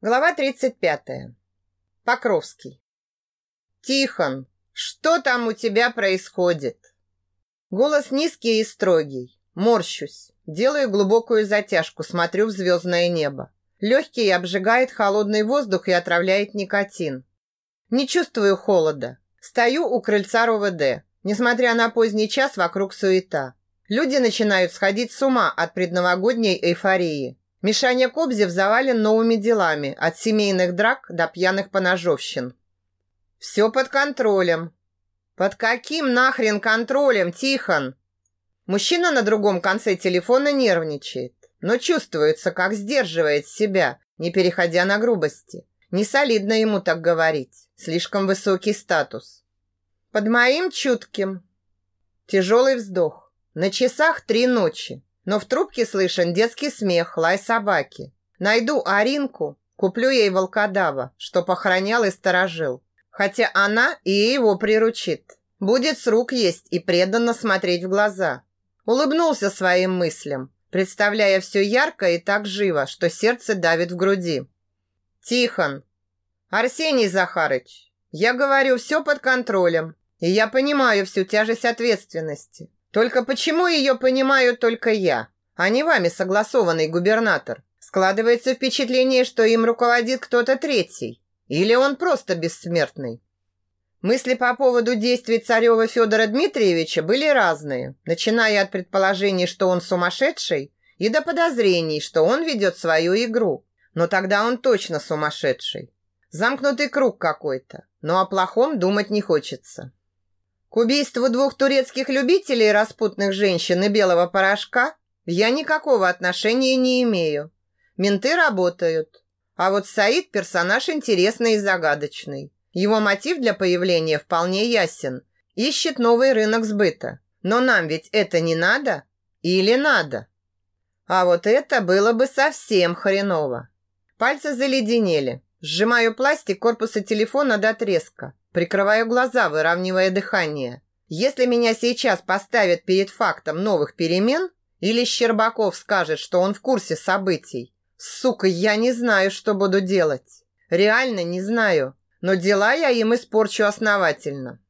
Глава 35. Покровский. Тихон, что там у тебя происходит? Голос низкий и строгий. Морщусь. Делаю глубокую затяжку, смотрю в звездное небо. Легкий обжигает холодный воздух и отравляет никотин. Не чувствую холода. Стою у крыльца РОВД. Несмотря на поздний час, вокруг суета. Люди начинают сходить с ума от предновогодней эйфории. Мишаня Кобзев завален новыми делами, от семейных драк до пьяных поножовщин. Все под контролем. Под каким нахрен контролем, Тихон? Мужчина на другом конце телефона нервничает, но чувствуется, как сдерживает себя, не переходя на грубости. Не солидно ему так говорить. Слишком высокий статус. Под моим чутким. Тяжелый вздох. На часах три ночи. Но в трубке слышен детский смех, лай собаки. Найду Аринку, куплю ей волкодава, что похоронял и сторожил. Хотя она и его приручит. Будет с рук есть и преданно смотреть в глаза. Улыбнулся своим мыслям, представляя все ярко и так живо, что сердце давит в груди. Тихон. Арсений Захарыч, я говорю, все под контролем. И я понимаю всю тяжесть ответственности. Только почему ее понимаю только я, а не вами согласованный губернатор? Складывается впечатление, что им руководит кто-то третий. Или он просто бессмертный. Мысли по поводу действий царева Федора Дмитриевича были разные, начиная от предположений, что он сумасшедший, и до подозрений, что он ведет свою игру. Но тогда он точно сумасшедший. Замкнутый круг какой-то, но о плохом думать не хочется. К убийству двух турецких любителей распутных женщин и белого порошка я никакого отношения не имею. Менты работают. А вот Саид персонаж интересный и загадочный. Его мотив для появления вполне ясен. Ищет новый рынок сбыта. Но нам ведь это не надо? Или надо? А вот это было бы совсем хреново. Пальцы заледенели. Сжимаю пластик корпуса телефона до треска. Прикрываю глаза, выравнивая дыхание. Если меня сейчас поставят перед фактом новых перемен, или Щербаков скажет, что он в курсе событий, сука, я не знаю, что буду делать. Реально не знаю, но дела я им испорчу основательно.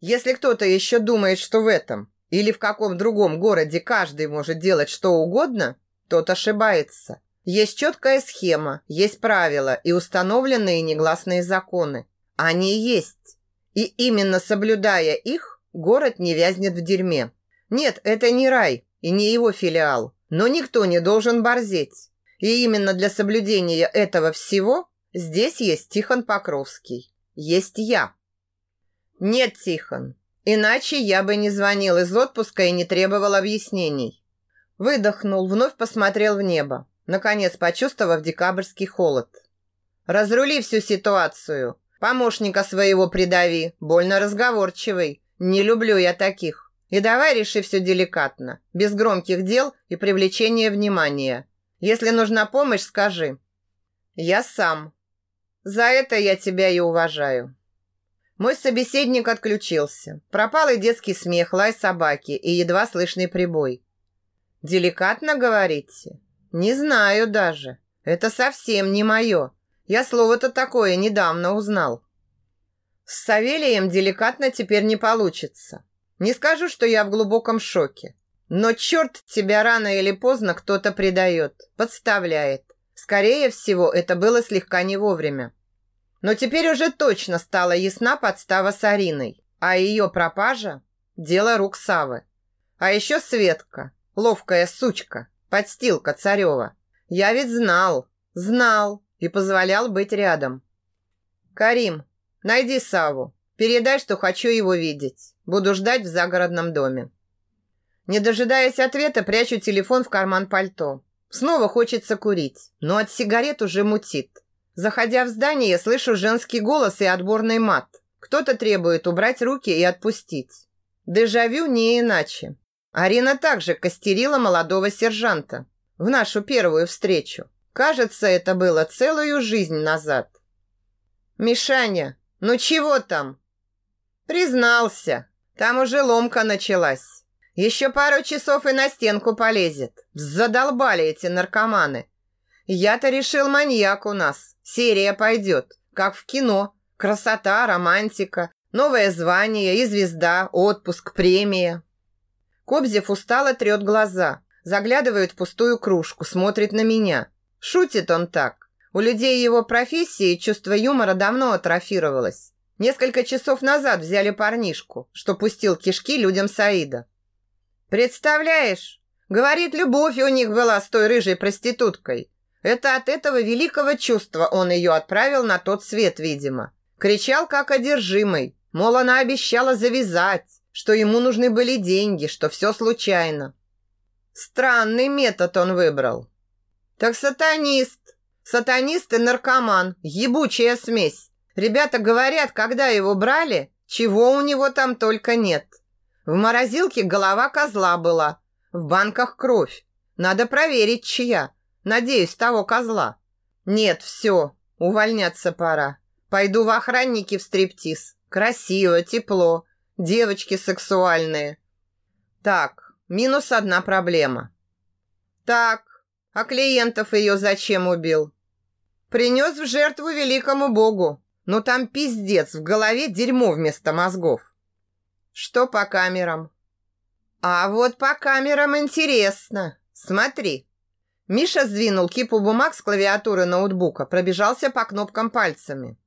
Если кто-то еще думает, что в этом или в каком другом городе каждый может делать что угодно, тот ошибается. Есть четкая схема, есть правила и установленные негласные законы. Они есть. И именно соблюдая их, город не вязнет в дерьме. Нет, это не рай и не его филиал. Но никто не должен борзеть. И именно для соблюдения этого всего здесь есть Тихон Покровский. Есть я. Нет, Тихон. Иначе я бы не звонил из отпуска и не требовал объяснений. Выдохнул, вновь посмотрел в небо, наконец почувствовав декабрьский холод. Разрули всю ситуацию. Помощника своего придави, больно разговорчивый. Не люблю я таких. И давай реши все деликатно, без громких дел и привлечения внимания. Если нужна помощь, скажи. Я сам. За это я тебя и уважаю. Мой собеседник отключился. Пропал и детский смех, лай собаки и едва слышный прибой. Деликатно говорите? Не знаю даже. Это совсем не мое. Я слово-то такое недавно узнал. С Савелием деликатно теперь не получится. Не скажу, что я в глубоком шоке. Но черт тебя рано или поздно кто-то предает, подставляет. Скорее всего, это было слегка не вовремя. Но теперь уже точно стала ясна подстава с Ариной, а ее пропажа – дело рук Савы. А еще Светка, ловкая сучка, подстилка Царева. Я ведь знал, знал, и позволял быть рядом. «Карим, найди Саву. Передай, что хочу его видеть. Буду ждать в загородном доме». Не дожидаясь ответа, прячу телефон в карман пальто. Снова хочется курить, но от сигарет уже мутит. Заходя в здание, слышу женский голос и отборный мат. Кто-то требует убрать руки и отпустить. Дежавю не иначе. Арина также костерила молодого сержанта в нашу первую встречу. Кажется, это было целую жизнь назад. «Мишаня, ну чего там?» «Признался. Там уже ломка началась. Еще пару часов и на стенку полезет. Задолбали эти наркоманы. Я-то решил маньяк у нас. Серия пойдет, как в кино. Красота, романтика, новое звание и звезда, отпуск, премия. Кобзев устало трет глаза, заглядывает в пустую кружку, смотрит на меня. Шутит он так. У людей его профессии чувство юмора давно атрофировалось. Несколько часов назад взяли парнишку, что пустил кишки людям Саида. Представляешь, говорит, любовь у них была с той рыжей проституткой. Это от этого великого чувства он ее отправил на тот свет, видимо. Кричал как одержимый, мол, она обещала завязать, что ему нужны были деньги, что все случайно. Странный метод он выбрал. Так сатанист, сатанист и наркоман, ебучая смесь. Ребята говорят, когда его брали, чего у него там только нет. В морозилке голова козла была, в банках кровь. Надо проверить, чья. Надеюсь, того козла. Нет, все, увольняться пора. Пойду в охранники в стриптиз. Красиво, тепло, девочки сексуальные. Так, минус одна проблема. Так, а клиентов ее зачем убил? Принес в жертву великому богу. Но там пиздец, в голове дерьмо вместо мозгов. Что по камерам? А вот по камерам интересно. Смотри. Миша сдвинул кипу бумаг с клавиатуры ноутбука, пробежался по кнопкам пальцами.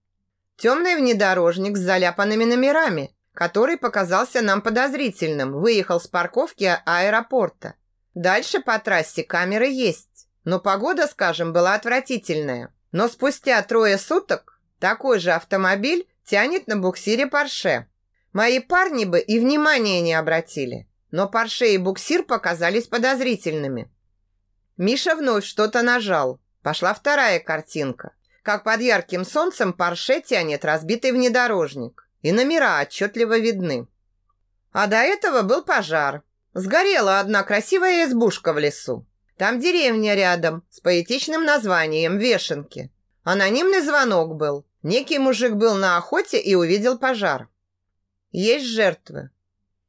Темный внедорожник с заляпанными номерами, который показался нам подозрительным, выехал с парковки аэропорта. Дальше по трассе камеры есть, но погода, скажем, была отвратительная. Но спустя трое суток такой же автомобиль тянет на буксире Порше. Мои парни бы и внимания не обратили, но Порше и буксир показались подозрительными. Миша вновь что-то нажал. Пошла вторая картинка. Как под ярким солнцем Порше тянет разбитый внедорожник. И номера отчетливо видны. А до этого был пожар. Сгорела одна красивая избушка в лесу. Там деревня рядом с поэтичным названием Вешенки. Анонимный звонок был. Некий мужик был на охоте и увидел пожар. Есть жертвы.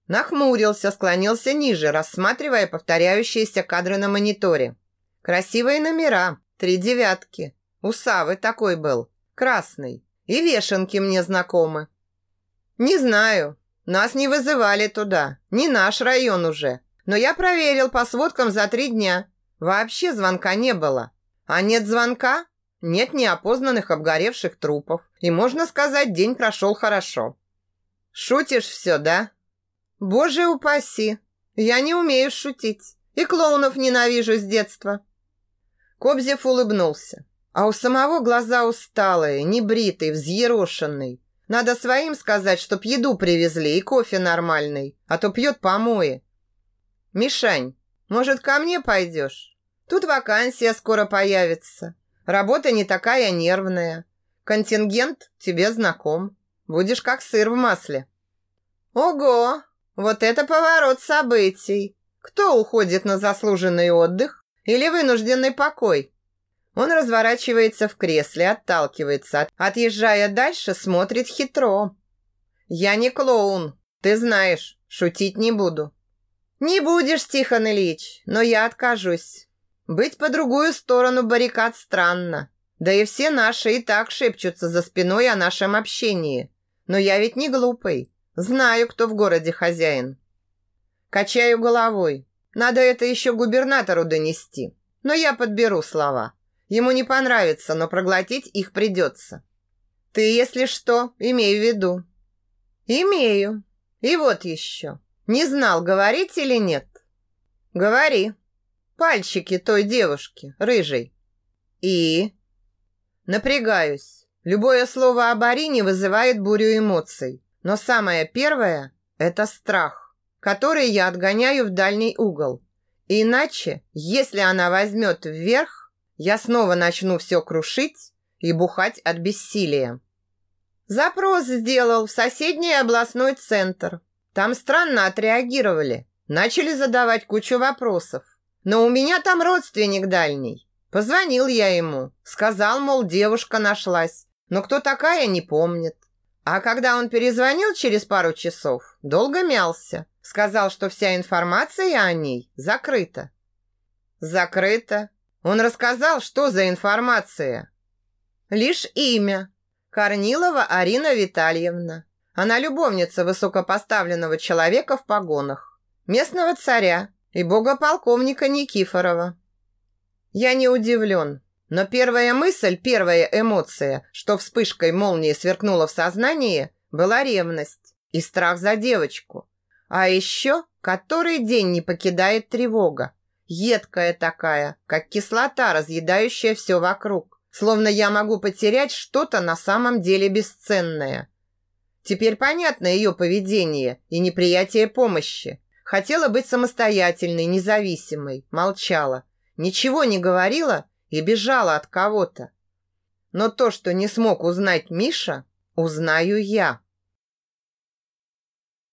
Нахмурился, склонился ниже, рассматривая повторяющиеся кадры на мониторе. Красивые номера, три девятки. У Савы такой был, красный. И вешенки мне знакомы. Не знаю, нас не вызывали туда, не наш район уже. Но я проверил по сводкам за три дня. Вообще звонка не было. А нет звонка, нет неопознанных обгоревших трупов. И можно сказать, день прошел хорошо. Шутишь все, да? Боже упаси! Я не умею шутить. И клоунов ненавижу с детства. Кобзев улыбнулся. А у самого глаза усталые, небритый, взъерошенный. Надо своим сказать, чтоб еду привезли и кофе нормальный, а то пьет помои. Мишань, может, ко мне пойдешь? Тут вакансия скоро появится. Работа не такая нервная. Контингент тебе знаком. Будешь как сыр в масле. Ого! Вот это поворот событий. Кто уходит на заслуженный отдых или вынужденный покой? Он разворачивается в кресле, отталкивается, отъезжая дальше, смотрит хитро. Я не клоун, ты знаешь, шутить не буду. Не будешь, Тихон Ильич, но я откажусь. Быть по другую сторону баррикад странно. Да и все наши и так шепчутся за спиной о нашем общении. Но я ведь не глупый. Знаю, кто в городе хозяин. Качаю головой. Надо это еще губернатору донести. Но я подберу слова. Ему не понравится, но проглотить их придется. Ты, если что, имей в виду. Имею. И вот еще. Не знал, говорить или нет. Говори. Пальчики той девушки, рыжей. И? Напрягаюсь. Любое слово о Арине вызывает бурю эмоций. Но самое первое – это страх, который я отгоняю в дальний угол. Иначе, если она возьмет вверх, я снова начну все крушить и бухать от бессилия. Запрос сделал в соседний областной центр. Там странно отреагировали. Начали задавать кучу вопросов. Но у меня там родственник дальний. Позвонил я ему. Сказал, мол, девушка нашлась. Но кто такая, не помнит. А когда он перезвонил через пару часов, долго мялся. Сказал, что вся информация о ней закрыта. Закрыта? Он рассказал, что за информация. Лишь имя. Корнилова Арина Витальевна. Она любовница высокопоставленного человека в погонах, местного царя и бога-полковника Никифорова. Я не удивлен, но первая мысль, первая эмоция, что вспышкой молнии сверкнула в сознании, была ревность и страх за девочку. А еще который день не покидает тревога. Едкая такая, как кислота, разъедающая все вокруг. Словно я могу потерять что-то на самом деле бесценное. Теперь понятно ее поведение и неприятие помощи. Хотела быть самостоятельной, независимой, молчала. Ничего не говорила и бежала от кого-то. Но то, что не смог узнать Миша, узнаю я.